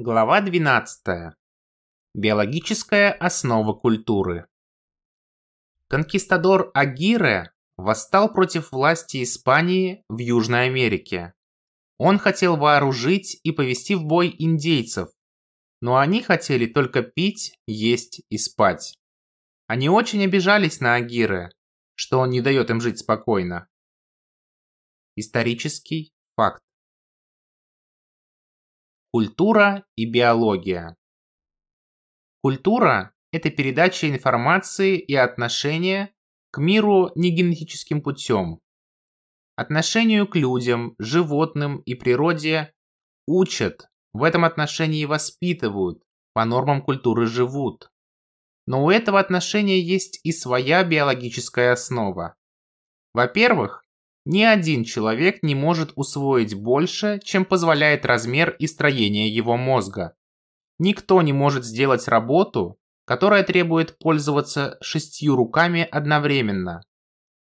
Глава 12. Биологическая основа культуры. Конкистадор Агире восстал против власти Испании в Южной Америке. Он хотел вооружить и повести в бой индейцев, но они хотели только пить, есть и спать. Они очень обижались на Агире, что он не дает им жить спокойно. Исторический факт. Культура и биология. Культура – это передача информации и отношения к миру негенетическим путем. Отношению к людям, животным и природе учат, в этом отношении воспитывают, по нормам культуры живут. Но у этого отношения есть и своя биологическая основа. Во-первых, ни один человек не может усвоить больше, чем позволяет размер и строение его мозга. Никто не может сделать работу, которая требует пользоваться шестью руками одновременно.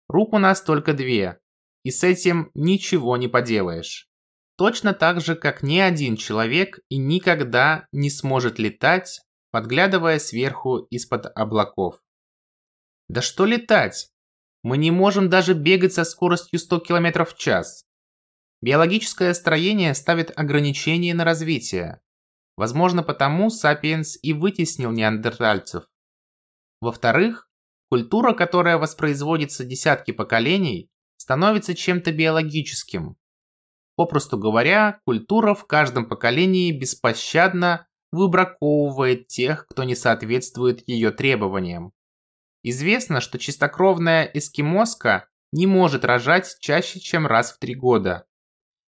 Рук у нас только две, и с этим ничего не поделаешь. Точно так же, как ни один человек и никогда не сможет летать, подглядывая сверху из-под облаков. Да что летать? Мы не можем даже бегать со скоростью 100 км в час. Биологическое строение ставит ограничения на развитие. Возможно, потому сапиенс и вытеснил неандертальцев. Во-вторых, культура, которая воспроизводится десятки поколений, становится чем-то биологическим. Попросту говоря, культура в каждом поколении беспощадно выбраковывает тех, кто не соответствует ее требованиям. Известно, что чистокровная эскимоска не может рожать чаще, чем раз в три года.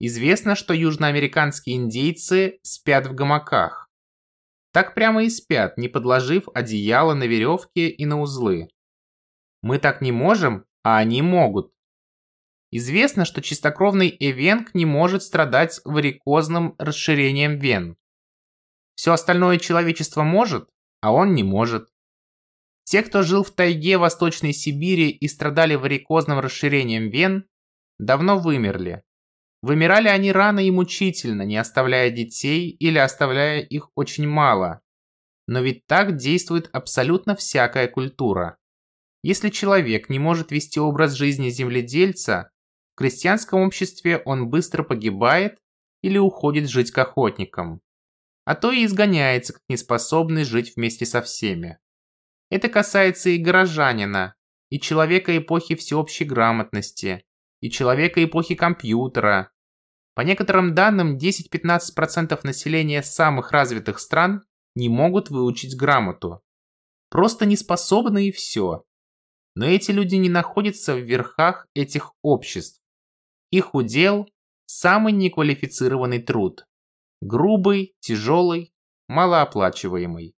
Известно, что южноамериканские индейцы спят в гамаках. Так прямо и спят, не подложив одеяло на веревке и на узлы. Мы так не можем, а они могут. Известно, что чистокровный эвенк не может страдать варикозным расширением вен. Все остальное человечество может, а он не может. Те, кто жил в тайге Восточной Сибири и страдали варикозным расширением вен, давно вымерли. Вымирали они рано и мучительно, не оставляя детей или оставляя их очень мало. Но ведь так действует абсолютно всякая культура. Если человек не может вести образ жизни земледельца, в крестьянском обществе он быстро погибает или уходит жить к охотникам. А то и изгоняется как неспособный жить вместе со всеми. Это касается и горожанина, и человека эпохи всеобщей грамотности, и человека эпохи компьютера. По некоторым данным, 10-15% населения самых развитых стран не могут выучить грамоту. Просто не способны и все. Но эти люди не находятся в верхах этих обществ. Их удел – самый неквалифицированный труд. Грубый, тяжелый, малооплачиваемый.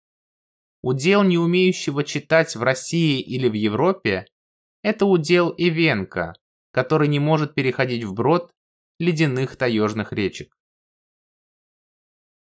Удел не умеющего читать в России или в Европе – это удел Ивенка, который не может переходить вброд ледяных таежных речек.